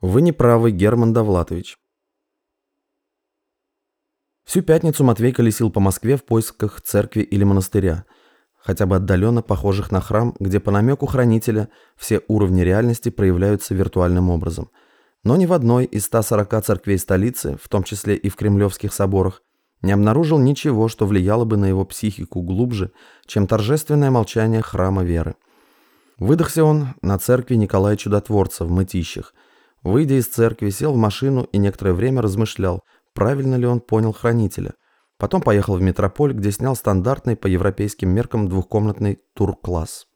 Вы не правы, Герман Довлатович. Всю пятницу Матвей колесил по Москве в поисках церкви или монастыря, хотя бы отдаленно похожих на храм, где по намеку хранителя все уровни реальности проявляются виртуальным образом. Но ни в одной из 140 церквей столицы, в том числе и в кремлевских соборах, не обнаружил ничего, что влияло бы на его психику глубже, чем торжественное молчание храма веры. Выдохся он на церкви Николая Чудотворца в Мытищах. Выйдя из церкви, сел в машину и некоторое время размышлял, правильно ли он понял хранителя. Потом поехал в метрополь, где снял стандартный по европейским меркам двухкомнатный тур-класс.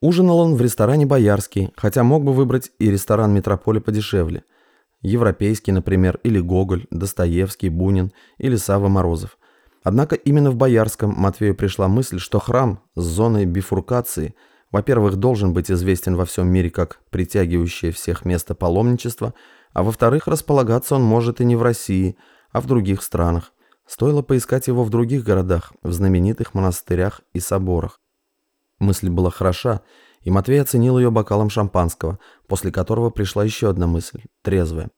Ужинал он в ресторане «Боярский», хотя мог бы выбрать и ресторан метрополя подешевле – Европейский, например, или Гоголь, Достоевский, Бунин или Сава Морозов. Однако именно в Боярском Матвею пришла мысль, что храм с зоной бифуркации, во-первых, должен быть известен во всем мире как притягивающее всех место паломничества, а во-вторых, располагаться он может и не в России, а в других странах. Стоило поискать его в других городах, в знаменитых монастырях и соборах. Мысль была хороша, и Матвей оценил ее бокалом шампанского, после которого пришла еще одна мысль, трезвая.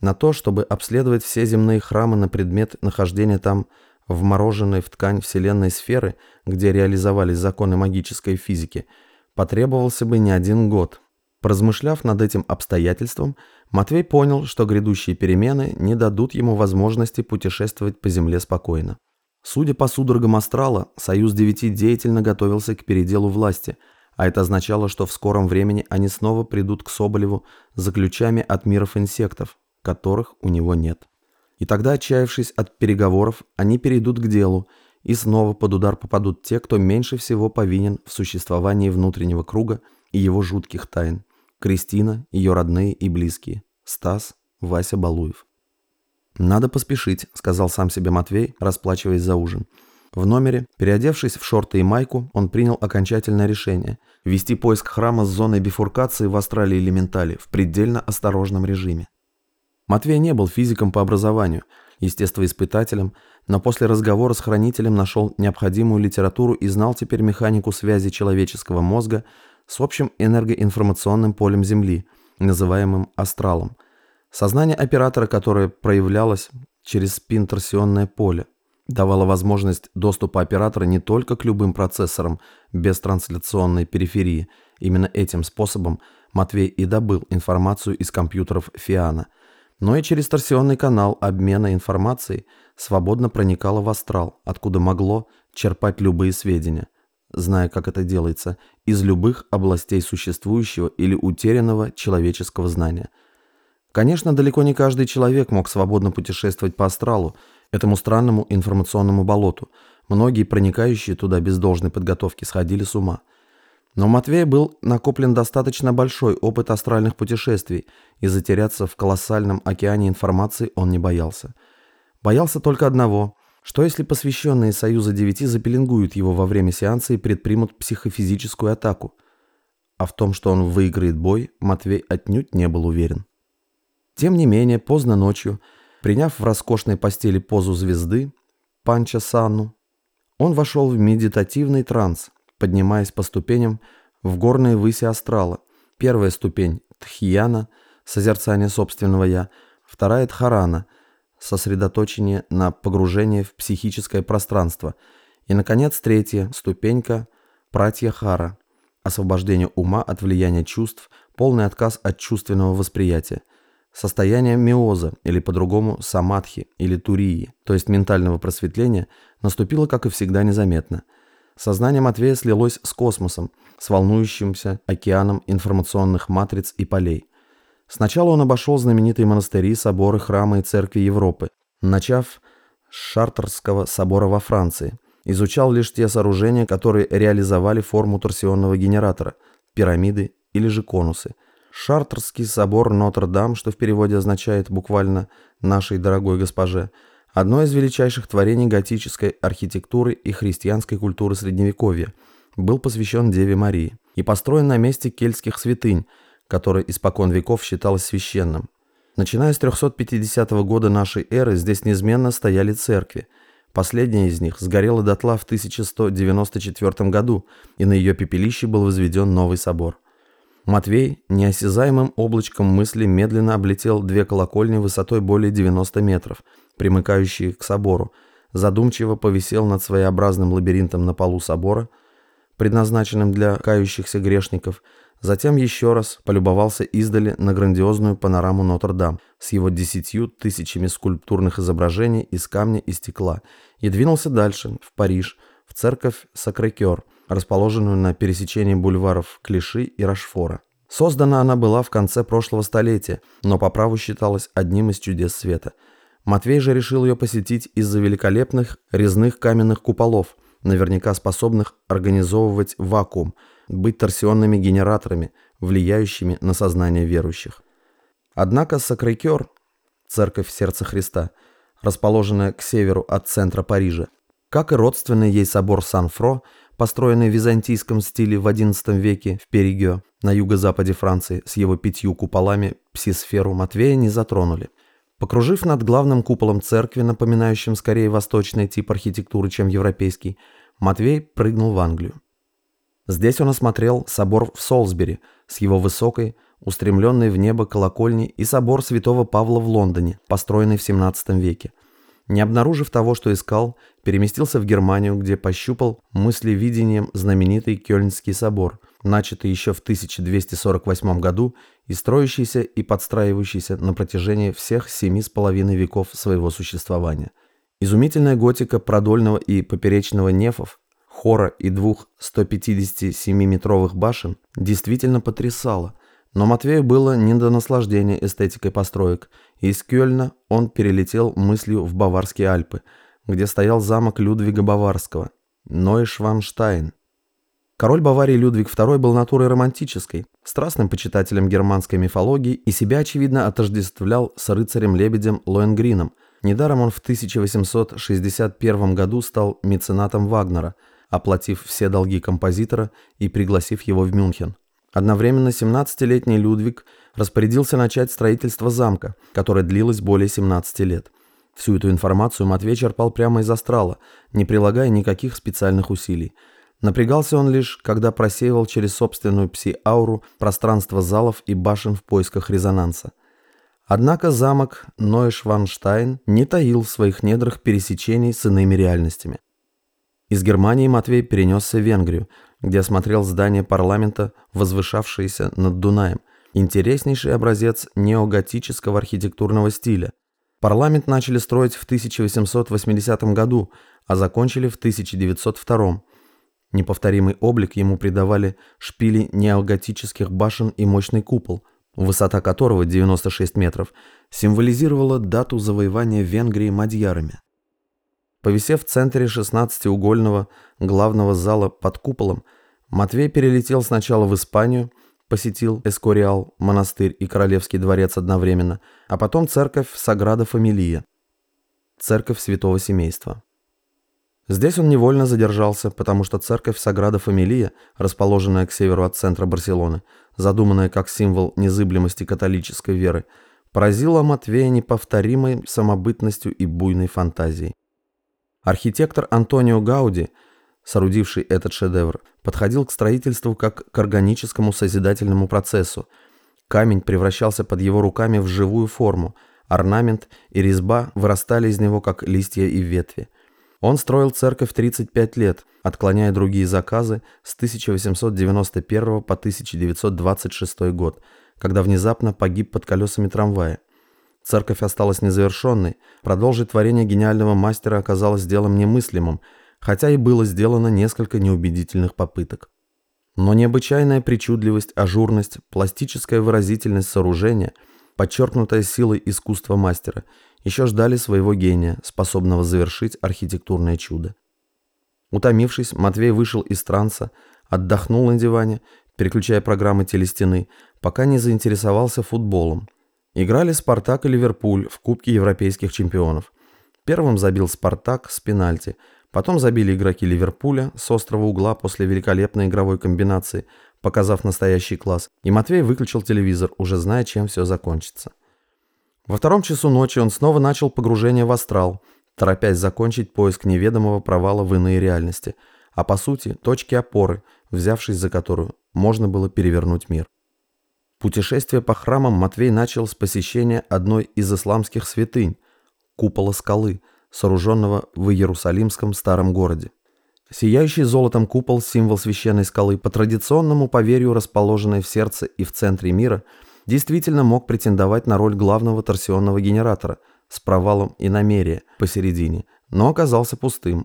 На то, чтобы обследовать все земные храмы на предмет нахождения там вмороженной в ткань вселенной сферы, где реализовались законы магической физики, потребовался бы не один год. Поразмышляв над этим обстоятельством, Матвей понял, что грядущие перемены не дадут ему возможности путешествовать по земле спокойно. Судя по судорогам астрала, Союз Девяти деятельно готовился к переделу власти – а это означало, что в скором времени они снова придут к Соболеву за ключами от миров инсектов, которых у него нет. И тогда, отчаявшись от переговоров, они перейдут к делу, и снова под удар попадут те, кто меньше всего повинен в существовании внутреннего круга и его жутких тайн. Кристина, ее родные и близкие. Стас, Вася Балуев. «Надо поспешить», — сказал сам себе Матвей, расплачиваясь за ужин. В номере, переодевшись в шорты и майку, он принял окончательное решение – вести поиск храма с зоной бифуркации в Австралии элементали в предельно осторожном режиме. Матвей не был физиком по образованию, естествоиспытателем, но после разговора с хранителем нашел необходимую литературу и знал теперь механику связи человеческого мозга с общим энергоинформационным полем Земли, называемым астралом. Сознание оператора, которое проявлялось через спинторсионное поле давала возможность доступа оператора не только к любым процессорам без трансляционной периферии. Именно этим способом Матвей и добыл информацию из компьютеров Фиана, но и через торсионный канал обмена информацией свободно проникало в астрал, откуда могло черпать любые сведения, зная, как это делается, из любых областей существующего или утерянного человеческого знания. Конечно, далеко не каждый человек мог свободно путешествовать по астралу, этому странному информационному болоту. Многие проникающие туда без должной подготовки сходили с ума. Но Матвея был накоплен достаточно большой опыт астральных путешествий, и затеряться в колоссальном океане информации он не боялся. Боялся только одного, что если посвященные Союза Девяти запеленгуют его во время сеанса и предпримут психофизическую атаку. А в том, что он выиграет бой, Матвей отнюдь не был уверен. Тем не менее, поздно ночью, Приняв в роскошной постели позу звезды, Панча Санну, он вошел в медитативный транс, поднимаясь по ступеням в горные выси астрала. Первая ступень – Тхьяна, созерцание собственного «я», вторая – Дхарана, сосредоточение на погружении в психическое пространство. И, наконец, третья ступенька – Пратьяхара, освобождение ума от влияния чувств, полный отказ от чувственного восприятия – Состояние миоза, или по-другому самадхи, или турии, то есть ментального просветления, наступило, как и всегда, незаметно. Сознание Матвея слилось с космосом, с волнующимся океаном информационных матриц и полей. Сначала он обошел знаменитые монастыри, соборы, храмы и церкви Европы, начав с Шартерского собора во Франции. Изучал лишь те сооружения, которые реализовали форму торсионного генератора, пирамиды или же конусы – Шартерский собор Нотр-Дам, что в переводе означает буквально «нашей дорогой госпоже», одно из величайших творений готической архитектуры и христианской культуры Средневековья, был посвящен Деве Марии и построен на месте кельтских святынь, которое испокон веков считалось священным. Начиная с 350 года нашей эры здесь неизменно стояли церкви. Последняя из них сгорела дотла в 1194 году, и на ее пепелище был возведен новый собор. Матвей неосязаемым облачком мысли медленно облетел две колокольни высотой более 90 метров, примыкающие к собору, задумчиво повисел над своеобразным лабиринтом на полу собора, предназначенным для кающихся грешников, затем еще раз полюбовался издали на грандиозную панораму Нотр-Дам с его десятью тысячами скульптурных изображений из камня и стекла и двинулся дальше, в Париж, в церковь Сакрекер – расположенную на пересечении бульваров Клиши и Рашфора. Создана она была в конце прошлого столетия, но по праву считалась одним из чудес света. Матвей же решил ее посетить из-за великолепных резных каменных куполов, наверняка способных организовывать вакуум, быть торсионными генераторами, влияющими на сознание верующих. Однако Сакрекер, церковь Сердца Христа, расположенная к северу от центра Парижа, как и родственный ей собор Сан-Фро, построенный в византийском стиле в XI веке в Перигё, на юго-западе Франции, с его пятью куполами псисферу Матвея не затронули. Покружив над главным куполом церкви, напоминающим скорее восточный тип архитектуры, чем европейский, Матвей прыгнул в Англию. Здесь он осмотрел собор в Солсбери с его высокой, устремленной в небо колокольней и собор святого Павла в Лондоне, построенный в 17 веке – не обнаружив того, что искал, переместился в Германию, где пощупал мыслевидением знаменитый Кёльнский собор, начатый еще в 1248 году и строящийся и подстраивающийся на протяжении всех семи с половиной веков своего существования. Изумительная готика продольного и поперечного нефов, хора и двух 157-метровых башен действительно потрясала – но Матвею было не до наслаждения эстетикой построек, и из Кёльна он перелетел мыслью в Баварские Альпы, где стоял замок Людвига Баварского, Нойшванштайн. Король Баварии Людвиг II был натурой романтической, страстным почитателем германской мифологии и себя, очевидно, отождествлял с рыцарем-лебедем Лоенгрином. Недаром он в 1861 году стал меценатом Вагнера, оплатив все долги композитора и пригласив его в Мюнхен. Одновременно 17-летний Людвиг распорядился начать строительство замка, которое длилось более 17 лет. Всю эту информацию Матвей черпал прямо из астрала, не прилагая никаких специальных усилий. Напрягался он лишь, когда просеивал через собственную пси-ауру пространство залов и башен в поисках резонанса. Однако замок Нойшванштайн не таил в своих недрах пересечений с иными реальностями. Из Германии Матвей перенесся в Венгрию, где осмотрел здание парламента, возвышавшееся над Дунаем, интереснейший образец неоготического архитектурного стиля. Парламент начали строить в 1880 году, а закончили в 1902. Неповторимый облик ему придавали шпили неоготических башен и мощный купол, высота которого 96 метров, символизировала дату завоевания Венгрии мадьярами. Повисев в центре 16-угольного главного зала под куполом, Матвей перелетел сначала в Испанию, посетил Эскориал, монастырь и Королевский дворец одновременно, а потом церковь Саграда Фамилия, церковь Святого Семейства. Здесь он невольно задержался, потому что церковь Саграда Фамилия, расположенная к северу от центра Барселоны, задуманная как символ незыблемости католической веры, поразила Матвея неповторимой самобытностью и буйной фантазией. Архитектор Антонио Гауди, соорудивший этот шедевр, подходил к строительству как к органическому созидательному процессу. Камень превращался под его руками в живую форму, орнамент и резьба вырастали из него как листья и ветви. Он строил церковь 35 лет, отклоняя другие заказы с 1891 по 1926 год, когда внезапно погиб под колесами трамвая. Церковь осталась незавершенной, продолжить творение гениального мастера оказалось делом немыслимым, хотя и было сделано несколько неубедительных попыток. Но необычайная причудливость, ажурность, пластическая выразительность сооружения, подчеркнутая силой искусства мастера, еще ждали своего гения, способного завершить архитектурное чудо. Утомившись, Матвей вышел из транса, отдохнул на диване, переключая программы телестены, пока не заинтересовался футболом, Играли «Спартак» и «Ливерпуль» в Кубке Европейских чемпионов. Первым забил «Спартак» с пенальти, потом забили игроки «Ливерпуля» с острого угла после великолепной игровой комбинации, показав настоящий класс, и Матвей выключил телевизор, уже зная, чем все закончится. Во втором часу ночи он снова начал погружение в астрал, торопясь закончить поиск неведомого провала в иные реальности, а по сути точки опоры, взявшись за которую можно было перевернуть мир. Путешествие по храмам Матвей начал с посещения одной из исламских святынь – купола скалы, сооруженного в Иерусалимском старом городе. Сияющий золотом купол – символ священной скалы, по традиционному поверью расположенной в сердце и в центре мира, действительно мог претендовать на роль главного торсионного генератора с провалом и намерия посередине, но оказался пустым.